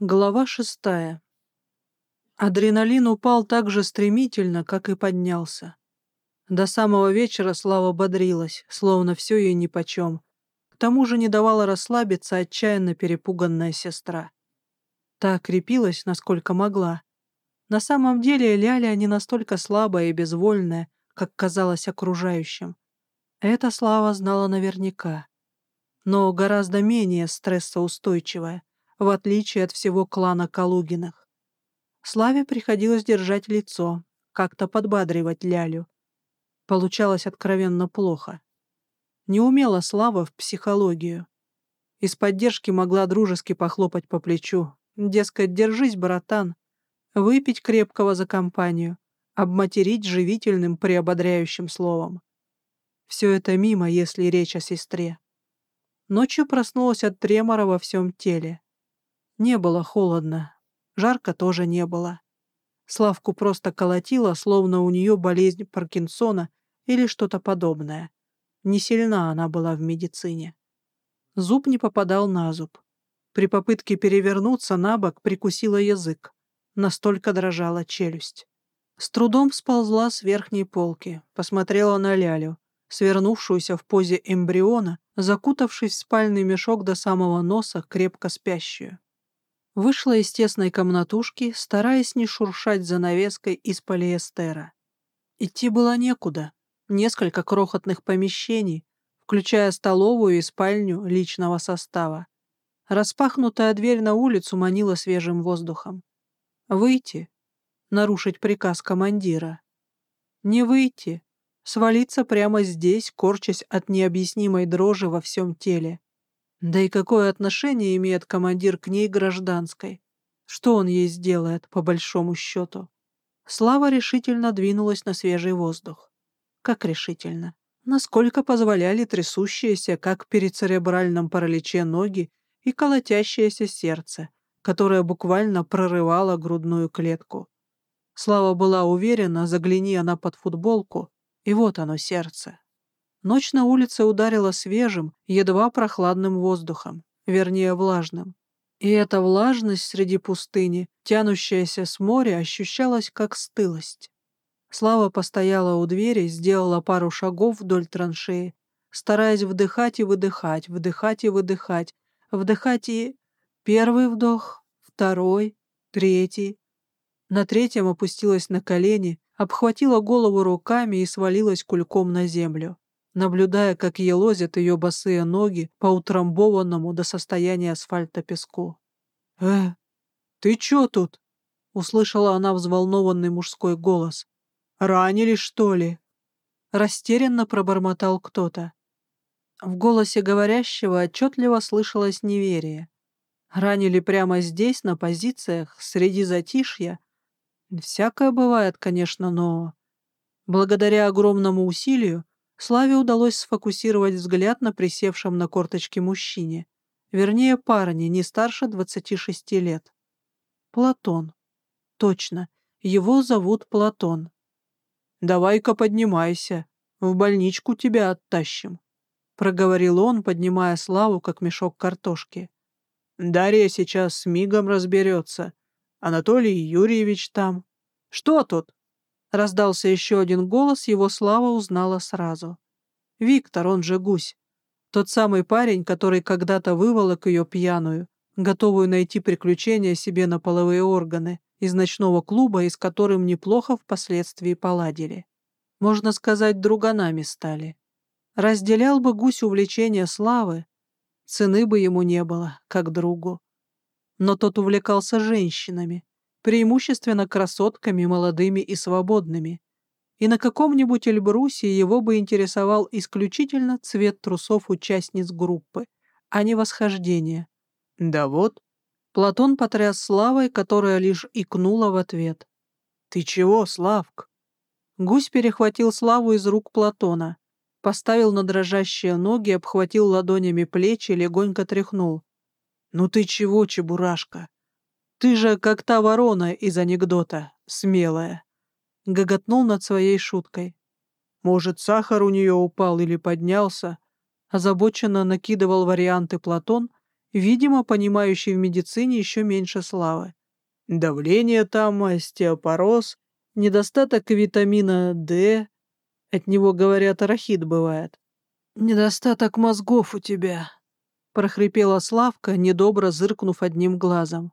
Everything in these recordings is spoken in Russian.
Глава шестая. Адреналин упал так же стремительно, как и поднялся. До самого вечера Слава бодрилась, словно все ей нипочем. К тому же не давала расслабиться отчаянно перепуганная сестра. Та крепилась, насколько могла. На самом деле Ляля не настолько слабая и безвольная, как казалось окружающим. Это Слава знала наверняка. Но гораздо менее стрессоустойчивая в отличие от всего клана Калугиных. Славе приходилось держать лицо, как-то подбадривать Лялю. Получалось откровенно плохо. Не умела Слава в психологию. Из поддержки могла дружески похлопать по плечу. Дескать, держись, братан. Выпить крепкого за компанию. Обматерить живительным приободряющим словом. Все это мимо, если речь о сестре. Ночью проснулась от тремора во всем теле. Не было холодно. Жарко тоже не было. Славку просто колотило, словно у нее болезнь Паркинсона или что-то подобное. Не сильна она была в медицине. Зуб не попадал на зуб. При попытке перевернуться на бок прикусила язык. Настолько дрожала челюсть. С трудом сползла с верхней полки, посмотрела на Лялю, свернувшуюся в позе эмбриона, закутавшись в спальный мешок до самого носа, крепко спящую. Вышла из тесной комнатушки, стараясь не шуршать занавеской из полиэстера. Идти было некуда. Несколько крохотных помещений, включая столовую и спальню личного состава. Распахнутая дверь на улицу манила свежим воздухом. Выйти, нарушить приказ командира. Не выйти, свалиться прямо здесь, корчась от необъяснимой дрожи во всем теле. Да и какое отношение имеет командир к ней гражданской? Что он ей сделает, по большому счету? Слава решительно двинулась на свежий воздух. Как решительно? Насколько позволяли трясущиеся, как перед церебральным параличе, ноги и колотящееся сердце, которое буквально прорывало грудную клетку. Слава была уверена, загляни она под футболку, и вот оно сердце. Ночь на улице ударила свежим, едва прохладным воздухом, вернее влажным. И эта влажность среди пустыни, тянущаяся с моря, ощущалась как стылость. Слава постояла у двери, сделала пару шагов вдоль траншеи, стараясь вдыхать и выдыхать, вдыхать и выдыхать, вдыхать и... Первый вдох, второй, третий. На третьем опустилась на колени, обхватила голову руками и свалилась кульком на землю наблюдая, как елозят ее босые ноги по утрамбованному до состояния асфальта песку. «Э, ты чё тут?» — услышала она взволнованный мужской голос. «Ранили, что ли?» Растерянно пробормотал кто-то. В голосе говорящего отчетливо слышалось неверие. Ранили прямо здесь, на позициях, среди затишья. Всякое бывает, конечно, но... Благодаря огромному усилию Славе удалось сфокусировать взгляд на присевшем на корточке мужчине. Вернее, парне, не старше 26 лет. Платон. Точно, его зовут Платон. «Давай-ка поднимайся, в больничку тебя оттащим», — проговорил он, поднимая Славу, как мешок картошки. «Дарья сейчас с мигом разберется. Анатолий Юрьевич там. Что тут?» Раздался еще один голос, его Слава узнала сразу. Виктор, он же Гусь. Тот самый парень, который когда-то выволок ее пьяную, готовую найти приключения себе на половые органы, из ночного клуба, и с которым неплохо впоследствии поладили. Можно сказать, друганами стали. Разделял бы Гусь увлечение Славы, цены бы ему не было, как другу. Но тот увлекался женщинами, преимущественно красотками, молодыми и свободными. И на каком-нибудь Эльбрусе его бы интересовал исключительно цвет трусов участниц группы, а не восхождение. Да вот. Платон потряс Славой, которая лишь икнула в ответ. «Ты чего, Славк?» Гусь перехватил Славу из рук Платона, поставил на дрожащие ноги, обхватил ладонями плечи и легонько тряхнул. «Ну ты чего, Чебурашка? Ты же как та ворона из анекдота, смелая. Гоготнул над своей шуткой. Может, сахар у нее упал или поднялся? Озабоченно накидывал варианты Платон видимо, понимающий в медицине еще меньше славы. Давление там, остеопороз, недостаток витамина D. От него, говорят, арахид бывает. «Недостаток мозгов у тебя», — прохрипела Славка, недобро зыркнув одним глазом.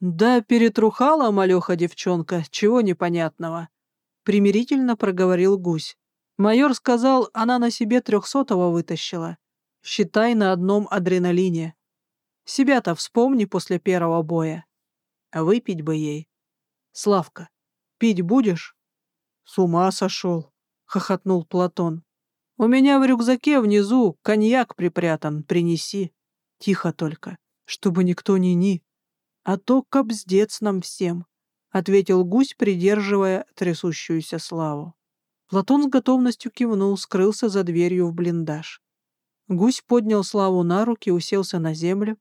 «Да перетрухала малеха девчонка, чего непонятного», — примирительно проговорил гусь. Майор сказал, она на себе трехсотого вытащила. Считай на одном адреналине. Себя-то вспомни после первого боя. Выпить бы ей. Славка, пить будешь? С ума сошел, хохотнул Платон. У меня в рюкзаке внизу коньяк припрятан, принеси. Тихо только, чтобы никто не ни. А то кобздец нам всем, ответил гусь, придерживая трясущуюся славу. Платон с готовностью кивнул, скрылся за дверью в блиндаж. Гусь поднял Славу на руки, уселся на землю,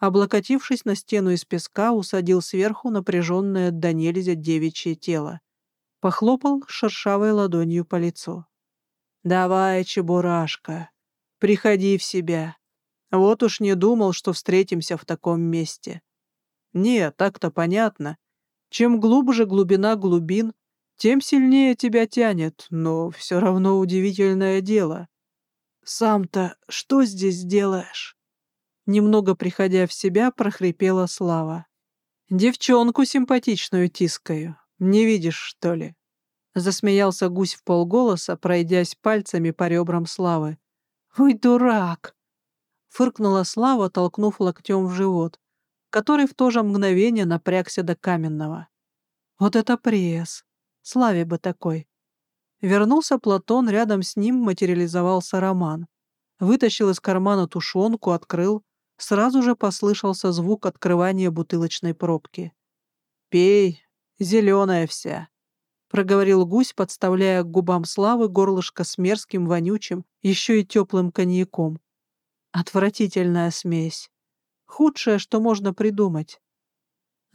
облокотившись на стену из песка, усадил сверху напряженное до нельзя девичье тело. Похлопал шершавой ладонью по лицу. «Давай, Чебурашка, приходи в себя. Вот уж не думал, что встретимся в таком месте. Не, так-то понятно. Чем глубже глубина глубин, тем сильнее тебя тянет, но все равно удивительное дело. Сам-то что здесь делаешь? Немного приходя в себя, прохрипела Слава. Девчонку симпатичную тискаю. Не видишь, что ли? Засмеялся гусь в полголоса, пройдясь пальцами по ребрам Славы. «Ой, дурак!» Фыркнула Слава, толкнув локтем в живот, который в то же мгновение напрягся до каменного. «Вот это пресс! Славе бы такой. Вернулся Платон, рядом с ним материализовался Роман. Вытащил из кармана тушенку, открыл. Сразу же послышался звук открывания бутылочной пробки. «Пей, зеленая вся», — проговорил гусь, подставляя к губам Славы горлышко с мерзким, вонючим, еще и теплым коньяком. Отвратительная смесь. Худшее, что можно придумать.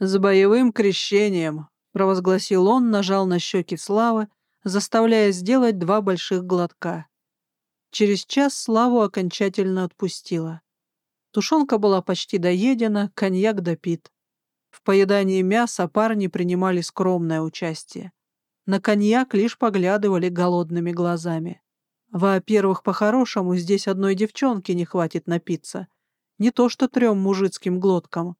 «С боевым крещением», провозгласил он, нажал на щеки Славы, заставляя сделать два больших глотка. Через час Славу окончательно отпустила. Тушенка была почти доедена, коньяк допит. В поедании мяса парни принимали скромное участие. На коньяк лишь поглядывали голодными глазами. Во-первых, по-хорошему, здесь одной девчонки не хватит напиться. Не то что трем мужицким глоткам.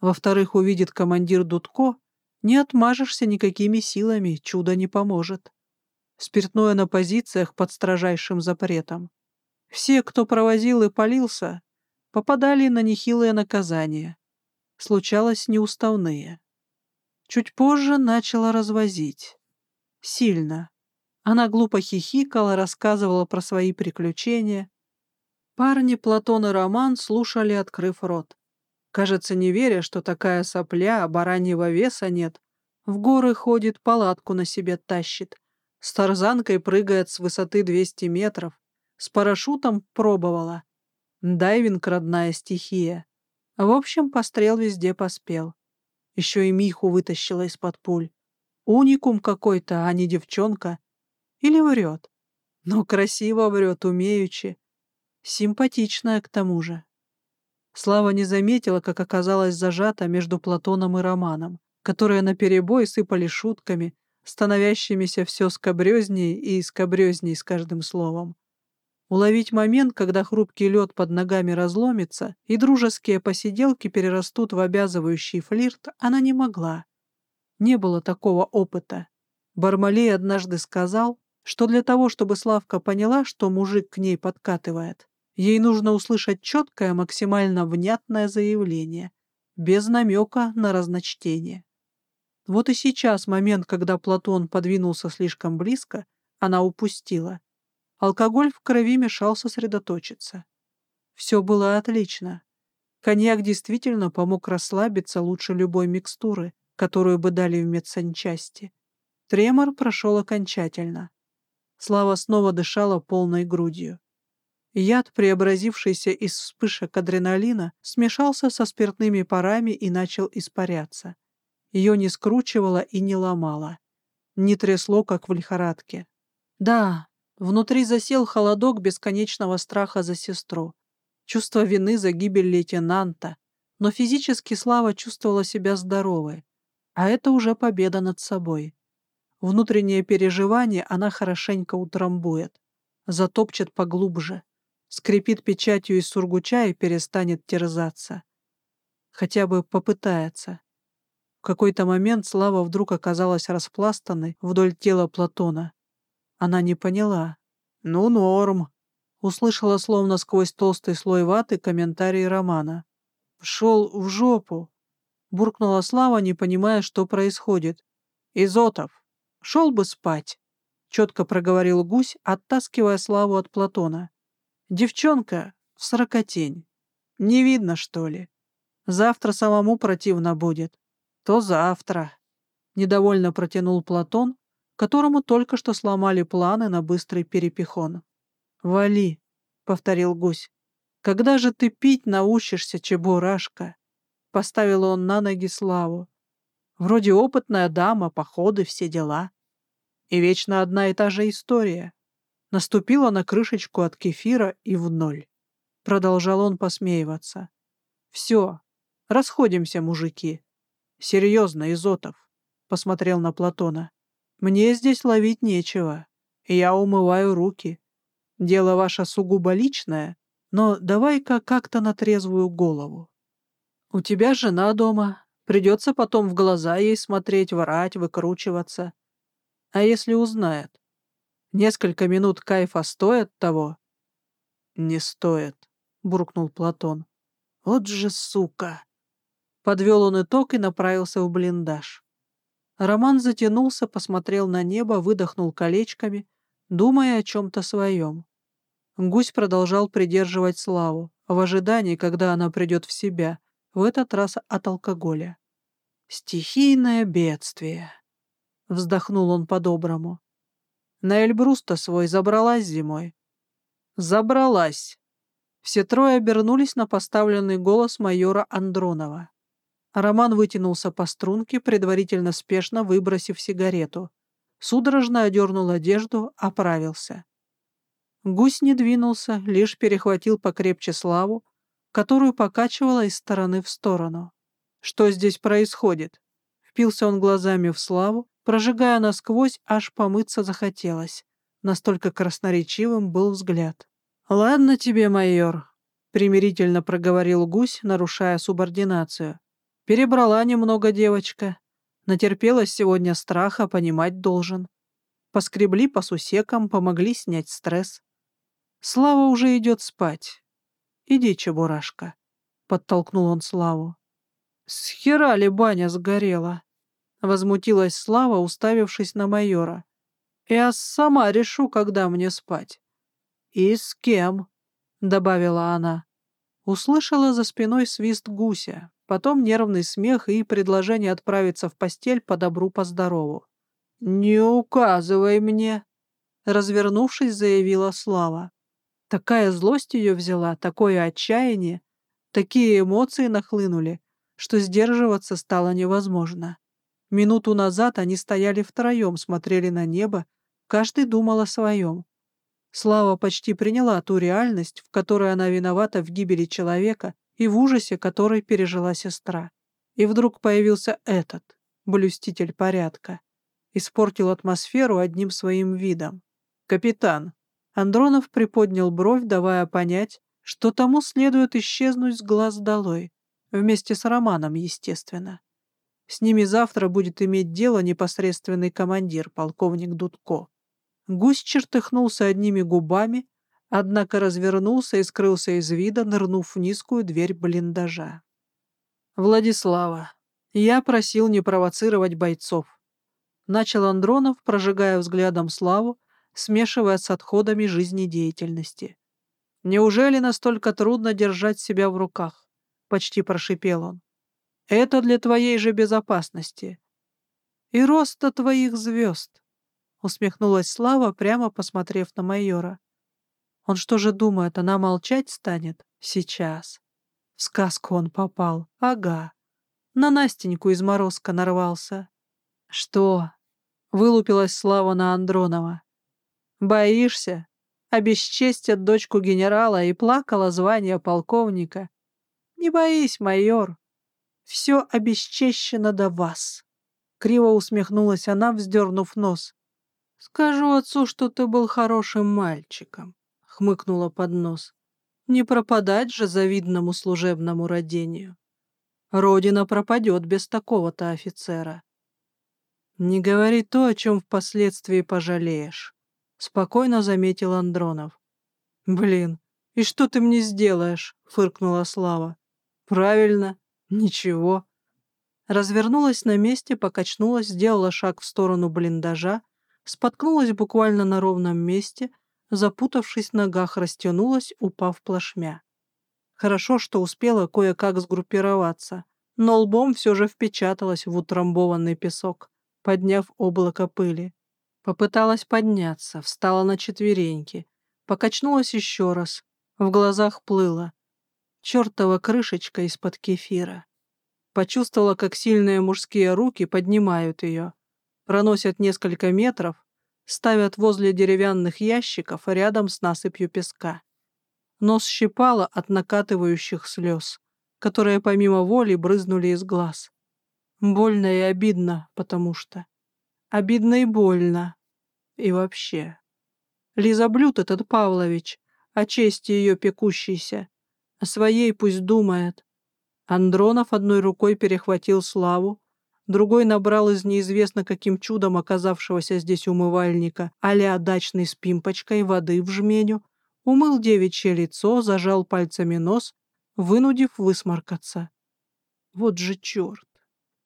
Во-вторых, увидит командир Дудко, не отмажешься никакими силами, чудо не поможет. Спиртное на позициях под строжайшим запретом. Все, кто провозил и полился, попадали на нехилые наказания. Случалось неуставные. Чуть позже начала развозить. Сильно. Она глупо хихикала, рассказывала про свои приключения. Парни Платон и Роман слушали, открыв рот. Кажется, не веря, что такая сопля, бараньего веса нет. В горы ходит, палатку на себе тащит. С тарзанкой прыгает с высоты 200 метров. С парашютом пробовала. Дайвинг — родная стихия. В общем, пострел везде поспел. Еще и Миху вытащила из-под пуль. Уникум какой-то, а не девчонка. Или врет. Но красиво врет, умеючи. Симпатичная к тому же. Слава не заметила, как оказалась зажата между Платоном и Романом, которые наперебой сыпали шутками, становящимися все скобрезней и скобрезней с каждым словом. Уловить момент, когда хрупкий лед под ногами разломится и дружеские посиделки перерастут в обязывающий флирт, она не могла. Не было такого опыта. Бармалей однажды сказал, что для того, чтобы Славка поняла, что мужик к ней подкатывает, Ей нужно услышать четкое, максимально внятное заявление, без намека на разночтение. Вот и сейчас момент, когда Платон подвинулся слишком близко, она упустила. Алкоголь в крови мешал сосредоточиться. Все было отлично. Коньяк действительно помог расслабиться лучше любой микстуры, которую бы дали в медсанчасти. Тремор прошел окончательно. Слава снова дышала полной грудью. Яд, преобразившийся из вспышек адреналина, смешался со спиртными парами и начал испаряться. Ее не скручивало и не ломало. Не трясло, как в лихорадке. Да, внутри засел холодок бесконечного страха за сестру. чувство вины за гибель лейтенанта, но физически Слава чувствовала себя здоровой, а это уже победа над собой. Внутреннее переживание она хорошенько утрамбует, затопчет поглубже, скрипит печатью из сургуча и перестанет терзаться. Хотя бы попытается. В какой-то момент Слава вдруг оказалась распластанной вдоль тела Платона. Она не поняла. «Ну, норм», — услышала словно сквозь толстый слой ваты комментарий Романа. «Шел в жопу», — буркнула Слава, не понимая, что происходит. «Изотов, шел бы спать», — четко проговорил гусь, оттаскивая Славу от Платона. «Девчонка в сорокотень. Не видно, что ли? Завтра самому противно будет. То завтра», — недовольно протянул Платон, которому только что сломали планы на быстрый перепихон. «Вали», — повторил гусь. «Когда же ты пить научишься, чебурашка?» Поставил он на ноги Славу. Вроде опытная дама, походы, все дела. И вечно одна и та же история. Наступила на крышечку от кефира и в ноль. Продолжал он посмеиваться. «Все, расходимся, мужики. Серьезно, Изотов», — посмотрел на Платона. «Мне здесь ловить нечего. Я умываю руки. Дело ваше сугубо личное, но давай-ка как-то на трезвую голову. У тебя жена дома, придется потом в глаза ей смотреть, врать, выкручиваться. А если узнает? Несколько минут кайфа стоят того? Не стоит, буркнул Платон. Вот же сука! Подвел он итог и направился в блиндаж. Роман затянулся, посмотрел на небо, выдохнул колечками, думая о чем-то своем. Гусь продолжал придерживать Славу, в ожидании, когда она придет в себя — в этот раз от алкоголя. «Стихийное бедствие», — вздохнул он по-доброму. «На Эльбрус-то свой забралась зимой». «Забралась!» Все трое обернулись на поставленный голос майора Андронова. Роман вытянулся по струнке, предварительно спешно выбросив сигарету. Судорожно одернул одежду, оправился. Гусь не двинулся, лишь перехватил покрепче Славу, которую покачивала из стороны в сторону. «Что здесь происходит?» Впился он глазами в Славу, прожигая насквозь, аж помыться захотелось. Настолько красноречивым был взгляд. «Ладно тебе, майор», — примирительно проговорил гусь, нарушая субординацию. «Перебрала немного девочка. Натерпелась сегодня страха, понимать должен. Поскребли по сусекам, помогли снять стресс. Слава уже идет спать. «Иди, Чебурашка», — подтолкнул он Славу. «С хера ли баня сгорела?» — возмутилась Слава, уставившись на майора. «Я сама решу, когда мне спать». «И с кем?» — добавила она. Услышала за спиной свист гуся, потом нервный смех и предложение отправиться в постель по добру, по здорову. «Не указывай мне!» — развернувшись, заявила Слава. Такая злость ее взяла, такое отчаяние, такие эмоции нахлынули, что сдерживаться стало невозможно. Минуту назад они стояли втроем, смотрели на небо, каждый думал о своем. Слава почти приняла ту реальность, в которой она виновата в гибели человека и в ужасе, который пережила сестра. И вдруг появился этот, блюститель порядка. Испортил атмосферу одним своим видом. «Капитан», Андронов приподнял бровь, давая понять, что тому следует исчезнуть с глаз долой, вместе с Романом, естественно. С ними завтра будет иметь дело непосредственный командир, полковник Дудко. Гусь чертыхнулся одними губами, однако развернулся и скрылся из вида, нырнув в низкую дверь блиндажа. «Владислава, я просил не провоцировать бойцов», — начал Андронов, прожигая взглядом Славу, смешивая с отходами жизнедеятельности. «Неужели настолько трудно держать себя в руках?» — почти прошипел он. «Это для твоей же безопасности. И роста твоих звезд», — усмехнулась Слава, прямо посмотрев на майора. «Он что же думает, она молчать станет? Сейчас. В сказку он попал. Ага. На Настеньку из морозка нарвался». «Что?» — вылупилась Слава на Андронова. «Боишься?» обесчестят дочку генерала и плакала звание полковника. Не боись, майор, все обесчещено до вас. Криво усмехнулась она, вздернув нос. «Скажу отцу, что ты был хорошим мальчиком», — хмыкнула под нос. «Не пропадать же завидному служебному родению. Родина пропадет без такого-то офицера». «Не говори то, о чем впоследствии пожалеешь», — спокойно заметил Андронов. «Блин, и что ты мне сделаешь?» — фыркнула Слава. «Правильно, ничего развернулась на месте, покачнулась, сделала шаг в сторону блиндажа, споткнулась буквально на ровном месте, запутавшись в ногах, растянулась, упав плашмя. Хорошо, что успела кое-как сгруппироваться, но лбом все же впечаталась в утрамбованный песок, подняв облако пыли. Попыталась подняться, встала на четвереньки, покачнулась еще раз, в глазах плыла. Чертова крышечка из-под кефира. Почувствовала, как сильные мужские руки поднимают ее, проносят несколько метров, ставят возле деревянных ящиков рядом с насыпью песка. Нос щипало от накатывающих слез, которые помимо воли брызнули из глаз. Больно и обидно, потому что... Обидно и больно. И вообще. Лиза блюд этот Павлович, о чести ее пекущейся. О своей пусть думает. Андронов одной рукой перехватил Славу, другой набрал из неизвестно каким чудом оказавшегося здесь умывальника а дачный с пимпочкой воды в жменю, умыл девичье лицо, зажал пальцами нос, вынудив высморкаться. Вот же черт!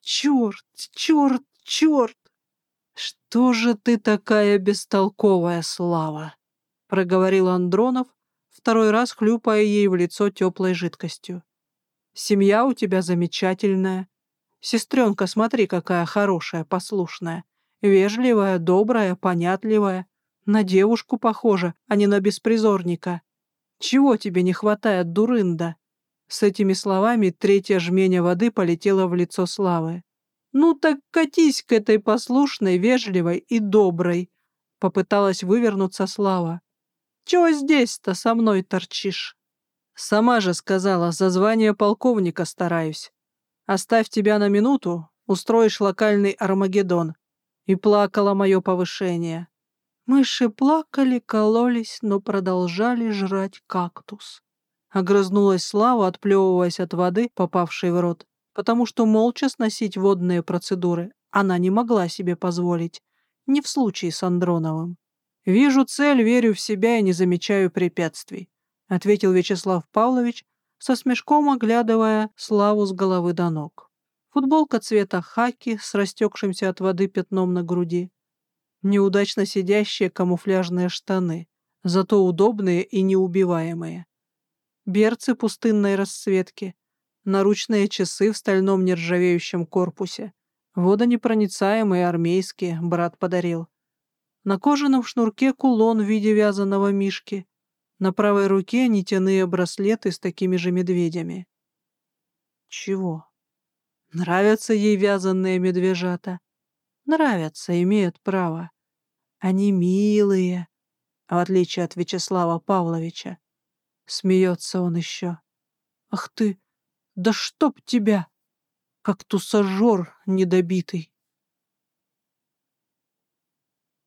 Черт! Черт! Черт! Что же ты такая бестолковая, Слава? проговорил Андронов, второй раз хлюпая ей в лицо теплой жидкостью. Семья у тебя замечательная. Сестренка, смотри, какая хорошая, послушная. Вежливая, добрая, понятливая. На девушку похожа, а не на беспризорника. Чего тебе не хватает, дурында?» С этими словами третья жменя воды полетела в лицо Славы. «Ну так катись к этой послушной, вежливой и доброй!» Попыталась вывернуться Слава. «Чего здесь-то со мной торчишь?» Сама же сказала, за звание полковника стараюсь. Оставь тебя на минуту, устроишь локальный Армагеддон. И плакало мое повышение. Мыши плакали, кололись, но продолжали жрать кактус. Огрызнулась Слава, отплевываясь от воды, попавшей в рот, потому что молча сносить водные процедуры она не могла себе позволить, не в случае с Андроновым. Вижу цель, верю в себя и не замечаю препятствий. — ответил Вячеслав Павлович, со смешком оглядывая Славу с головы до ног. Футболка цвета хаки с растекшимся от воды пятном на груди. Неудачно сидящие камуфляжные штаны, зато удобные и неубиваемые. Берцы пустынной расцветки, наручные часы в стальном нержавеющем корпусе. Водонепроницаемые армейские брат подарил. На кожаном шнурке кулон в виде вязаного мишки на правой руке нитяные браслеты с такими же медведями. Чего? Нравятся ей вязаные медвежата? Нравятся, имеют право. Они милые, в отличие от Вячеслава Павловича. Смеется он еще. Ах ты, да чтоб тебя! Как тусажер недобитый.